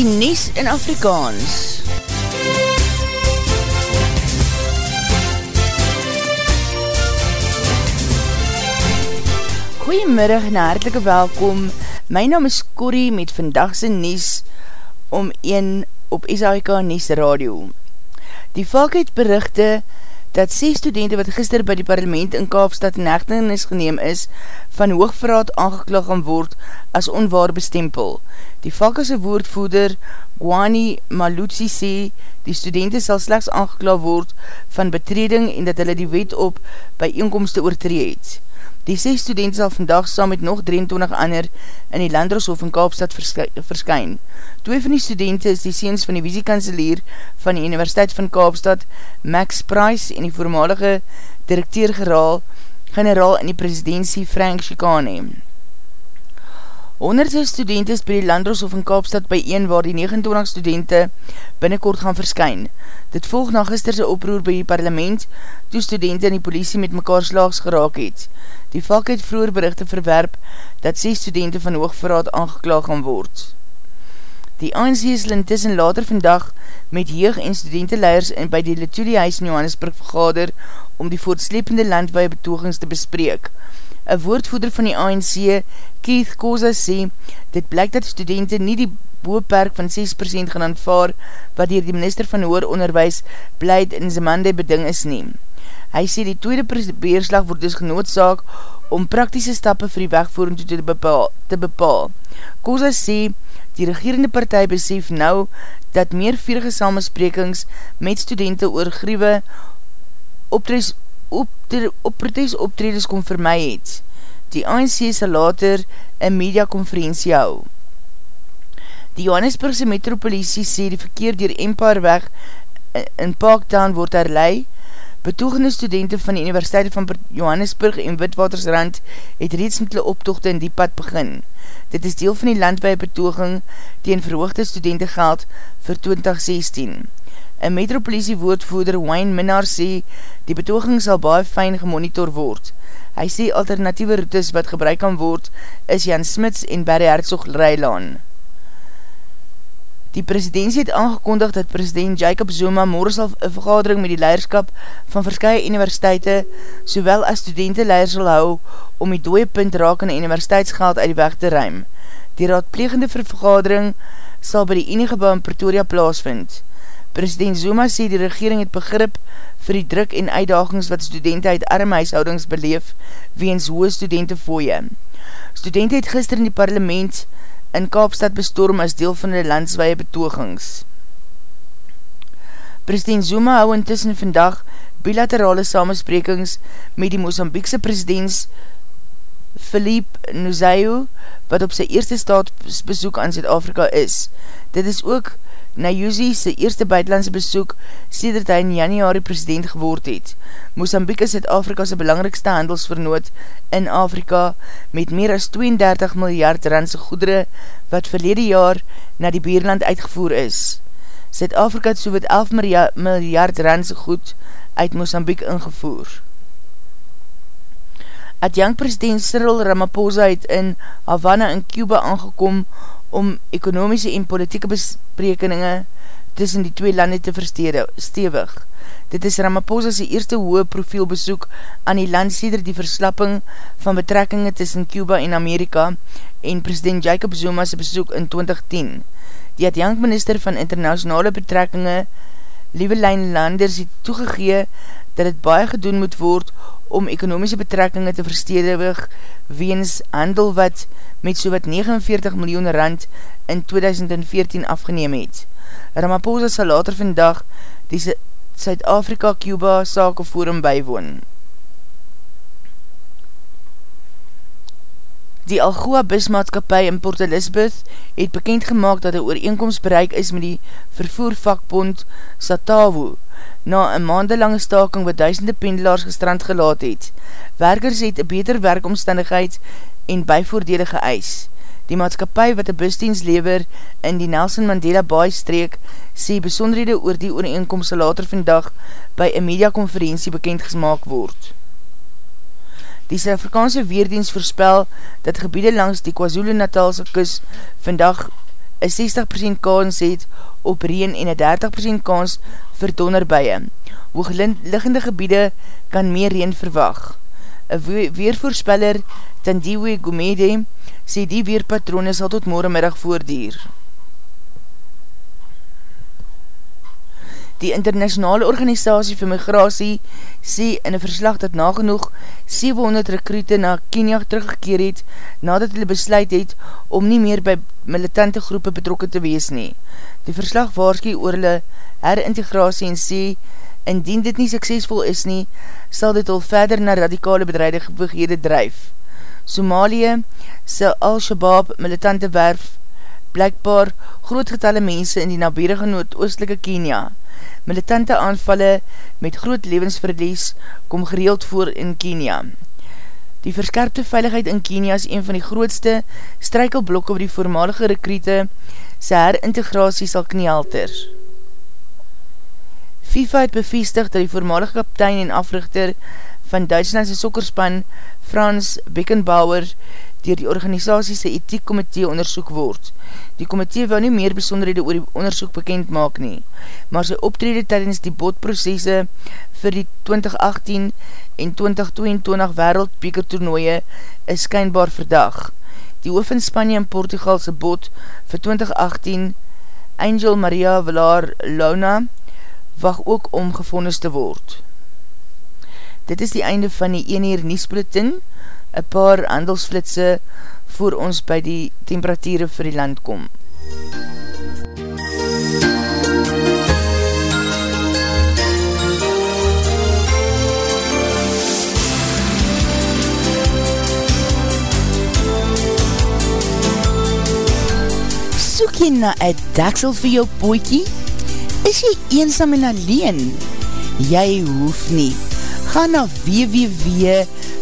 die Nies in Afrikaans. Goeiemiddag en hartelike welkom. My naam is Corrie met vandagse Nies om 1 op SAIK Nies Radio. Die valk het berichte dat 6 studenten wat gister by die parlement in Kaapstad in hechtenis geneem is, van hoogverraad aangeklag gaan word as onwaar bestempel. Die valkase woordvoeder Gwani Malutsi sê, die studenten sal slechts aangeklag word van betreding en dat hulle die wet op by eenkomste oortreed. Die 6 studenten sal vandag saam met nog 23 ander in die Landershof in Kaapstad verskyn. Twee van die studenten is die seens van die visiekanselier van die Universiteit van Kaapstad, Max Price en die voormalige directeur-generaal generaal in die presidentie Frank Chicane. Honderdse studenten is by die Landroshof in Kaapstad by een waar die 29 studenten binnenkort gaan verskyn. Dit volg na gisterse oproer by die parlement toe studenten en die politie met mekaar slaags geraak het. Die vak het vroeger berichte verwerp dat 6 studenten van hoogverraad aangeklaag gaan word. Die ANC is intussen later vandag met jeug en studentenleiders in by die Letuli huis in Johannesburg vergader om die voortslepende landwaie betogings te bespreek. Een woordvoeder van die ANC, Keith Koza, sê, dit blyk dat studenten nie die boeperk van 6% gaan aanvaar wat hier die minister van hoer onderwijs blyd in Zemande beding is neem. Hy sê die tweede beerslag word dus genoodzaak om praktische stappe vir die wegvoering te bepaal. Te bepaal. Koza sê, Die regerende partij besef nou dat meer vierige samensprekings met studenten oor griewe optredes optredes kon vermy het. Die ANC sal later een mediakonferentie hou. Die Johannesburgse metropolitie sê die verkeer dier Empire weg in Parktown word herlei. Betoegende studenten van die Universiteit van Johannesburg en Witwatersrand het reeds met die optochte in die pad begin. Dit is deel van die landwee betoging teen verhoogde studentengeld vir 2016. Een metropolitie woordvoerder Wayne Minnar sê die betoging sal baie fijn gemonitor word. Hy sê alternatieve routes wat gebruik kan word is Jan Smits en Barry Herzog Rijlaan. Die presidentie het aangekondig dat president Jacob Zuma morgen sal een vergadering met die leiderskap van verskye universiteite, sowel as studenten leiders sal hou om die dooie punt raak in universiteitsgeld uit die weg te ruim. Die raadplegende vergadering sal by die enige bouw in Pretoria plaasvind. President Zuma sê die regering het begrip vir die druk en uitdagings wat studenten uit arme huishoudings beleef weens hoë studenten fooie. Studenten het gister in die parlement in Kaapstad bestorm as deel van die landswaie betogings. President Zuma hou intussen vandag bilaterale samensprekings met die Mozambiekse presidents Philippe Nuzayu, wat op sy eerste staatsbezoek aan Zuid-Afrika is. Dit is ook Nayuzi sy eerste buitenlandse besoek sedert hy in januari president geword het. Mozambique is Zuid-Afrika sy belangrikste handelsvernoot in Afrika met meer as 32 miljard randse goedere wat verlede jaar na die Beerland uitgevoer is. Zuid-Afrika het so wat 11 miljard randse goed uit Mozambique ingevoer. Adjang president Cyril Ramaphosa het in Havana in Cuba aangekom om ekonomiese en politieke besprekeninge tussen die twee lande te verstewig. Dit is Ramaphosa's eerste hoë profiel besoek aan die land sêder die verslapping van betrekkinge tussen Cuba en Amerika en president Jacob Zuma's besoek in 2010. Die adjang minister van internationale betrekkinge Lievelijn Landers het toegegee dat het baie gedoen moet word om ekonomiese betrekkinge te verstedewig weens handel wat met so wat 49 miljoen rand in 2014 afgeneem het. Ramaphosa sal later vandag die Suid-Afrika-Cuba Sake Forum bijwoon. Die Algoa Bismaatskapie in Port Elizabeth het bekend gemaakt dat die ooreenkomst bereik is met die vervoervakbond Satawu, na een maandelange staking wat duisende pendelaars gestrand gelaat het. Werkers het beter werkomstandigheid en bijvoordele geëis. Die maatskapie wat een busdienst lever in die Nelson Mandela Baai streek sê besonderhede oor die ooreenkomst later vandag by een mediakonferentie bekend gesmaak word. Die Suid-Afrikaanse Weerdienst voorspel dat gebiede langs die KwaZulu-Natalse kus vandag een 60% kans het op reen en een 30% kans vir donderbuie. Hoogliggende gebiede kan meer reen verwag. Een weervoorspeller, Tandiwe Gomede, sê die weerpatrone sal tot morgenmiddag voordier. Die internationale organisatie vir migratie sê in een verslag dat nagenoeg 700 rekrute na Kenia teruggekeer het nadat hulle besluit het om nie meer by militante groepe betrokken te wees nie. Die verslag waarskie oor hulle herintegratie en sê indien dit nie suksesvol is nie, sal dit al verder na radikale bedrijdige begeerde drijf. Somalië sy Al-Shabaab militante werf blijkbaar groot getalle mense in die naberige noordoostelike Kenia. Militante aanvalle met groot levensverlies kom gereeld voor in Kenia. Die verskerpte veiligheid in Kenia is een van die grootste strykelblokke oor die voormalige rekriete sy herintegratie sal knielter. FIFA het bevestig dat die voormalige kaptein en africhter van Duitslandse sokkerspan Frans Beckenbauer dier die organisatie sy ethiekkomitee onderzoek word. Die komitee wil nie meer besonderhede oor die onderzoek bekend maak nie, maar sy optrede tydens die botprocesse vir die 2018 en 2022 wereldbeker toernooie is skynbaar verdag. Die hoof in Spanje en Portugalse bot vir 2018, Angel Maria Villar Launa, wacht ook om gevondes te word. Dit is die einde van die 1 uur Niesbulletin, een paar handelsflitse voor ons by die temperatuur vir die land kom. Soek jy na een daksel vir jou poekie? Is jy eensam en alleen? Jy hoef nie. Ga na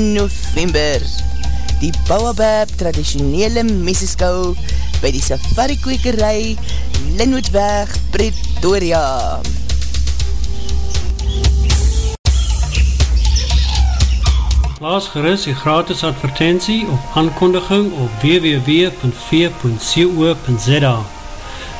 November. Die Bouwabab traditionele meseskou by die safari kwekerij Linwoodweg, Pretoria. Plaas gerust die gratis advertentie of aankondiging op www.v.co.za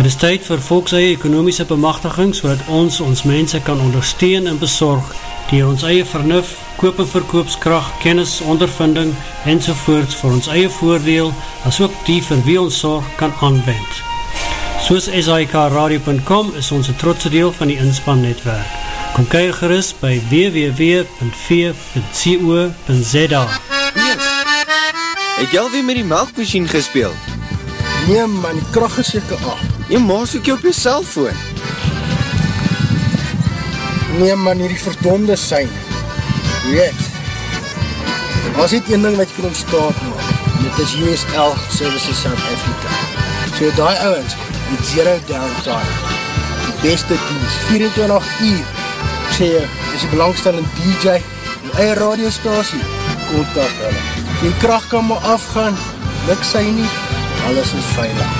Dit is tyd vir volks eie ekonomiese bemachtiging so ons ons mense kan ondersteun en bezorg die ons eie vernuf, koop en verkoopskracht, kennis, ondervinding enzovoorts vir ons eie voordeel as ook die vir wie ons zorg kan aanwend. Soos SIKRadio.com is ons een trotse deel van die inspannetwerk. Kom kyk gerust by www.v.co.za Het jy alweer met die melkmachine gespeeld? Nee man, die kracht is jyke af. Jy maas ook jy op jy cellfoon. Nee man, hier die verdonde sein. Weet, was dit een ding wat jy kan ontstaan maak. Dit is USL Services South Africa. So die ouwens, die zero downtime, die beste dienst, 24 uur, ek sê jy, is die belangstellende DJ, die eie radiostasie, kontak hulle. Die kracht kan maar afgaan, luk sy nie, alles is veilig.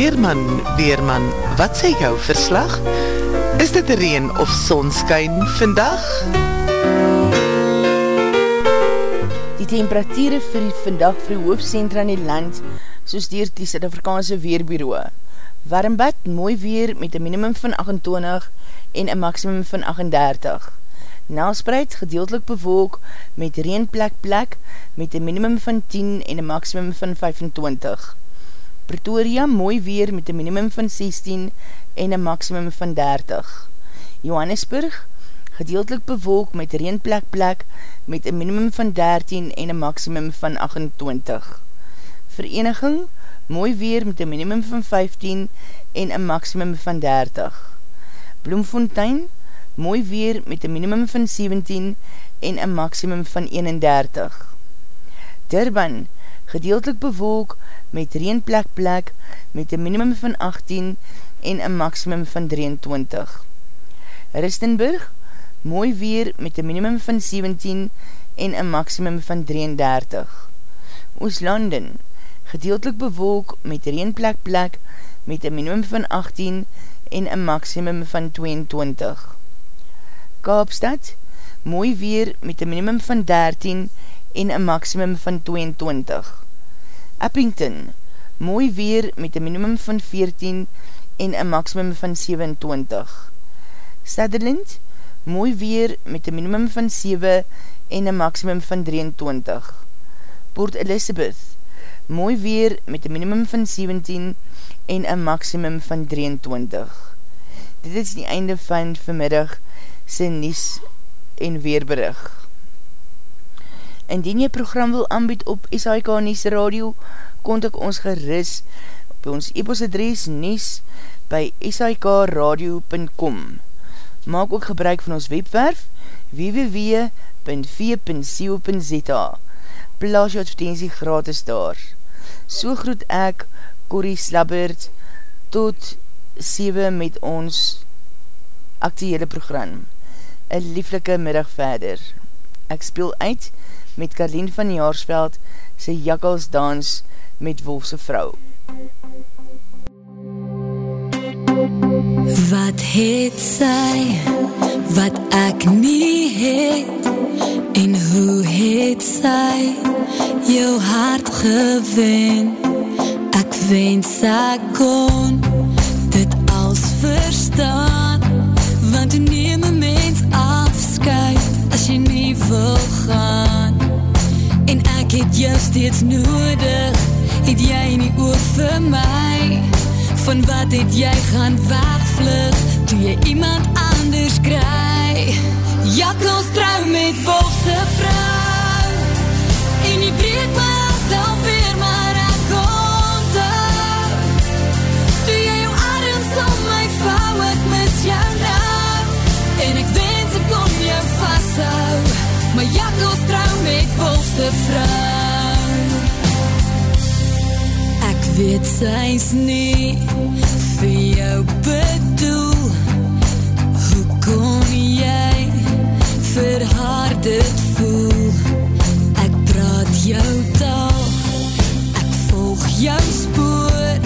Weerman, Weerman, wat sê jou verslag? Is dit reen of sonskyn vandag? Die temperatuur vir die vandag vir die hoofdcentra in die land, soos dier die Suid-Afrikaanse Weerbureau. Warmbad, mooi weer met een minimum van 28 en een maximum van 38. Nelspreid, gedeeltelik bewolk met reenplek plek met een minimum van 10 en een maximum van 25. Pretoria mooi weer met een minimum van 16 en een maximum van 30. Johannesburg gedeeltelik bewolk met reenplek plek met een minimum van 13 en een maximum van 28. Vereniging mooi weer met een minimum van 15 en een maximum van 30. Bloemfontein mooi weer met een minimum van 17 en een maximum van 31. Durban gedeeltelik bewolk met reenplek plek met een minimum van 18 en een maximum van 23. Ristenburg, mooi weer met een minimum van 17 en een maximum van 33. Ooslanden, gedeeltelik bewolk met reenplek plek met een minimum van 18 en een maximum van 22. Kaapstad, mooi weer met een minimum van 13 en een maximum van 22. Eppington, mooi weer met een minimum van 14 en een maximum van 27. Sutherland, mooi weer met een minimum van 7 en een maximum van 23. Port Elizabeth, mooi weer met een minimum van 17 en een maximum van 23. Dit is die einde van vanmiddag sy Nies en Weerberig. Indien jy program wil aanbied op SHK Nies Radio, kontak ons geris op ons e-postadres nies by shkradio.com. Maak ook gebruik van ons webwerf www.v.co.za Plaas jou advertentie gratis daar. So groet ek, Corrie Slabbert, tot 7 met ons actuele program. Een lieflike middag verder. Ek speel uit met Karleen van Jaarsveld sy jakkalsdans met Wolfse vrou. Wat het sy, wat ek nie het, en hoe het sy, jou hart gewen, ek wens ek kon, dit als verstaan, want neem een mens afskuit, as jy nie wil gaan, Ek het jou steeds nodig. Het jy nie oog vir my Van wat het jy gaan wegvlug Toe jy iemand anders kry Jakkels trouw met wolse vrou En jy breek my hart alweer Maar ek onthou Toe jy jou arms om my vouw Ek mis jou nou En ek wens ek kon jou vasthou Maar jakkels trouw met wolse vrou weet sy is nie vir jou bedoel. Hoe kon jy vir haar dit voel? Ek praat jou taal Ek volg jou spoor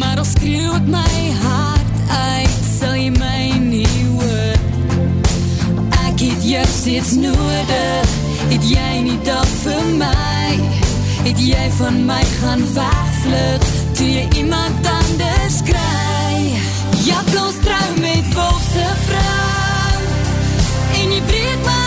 Maar al skreeuw ek my hart uit Sal jy my nie hoor. Ek het jou steeds nodig Het jy nie dag vir my? Het jy van my gaan wegvlug Toe jy iemand anders kry Jakkels trouw met volse vrou En jy breek my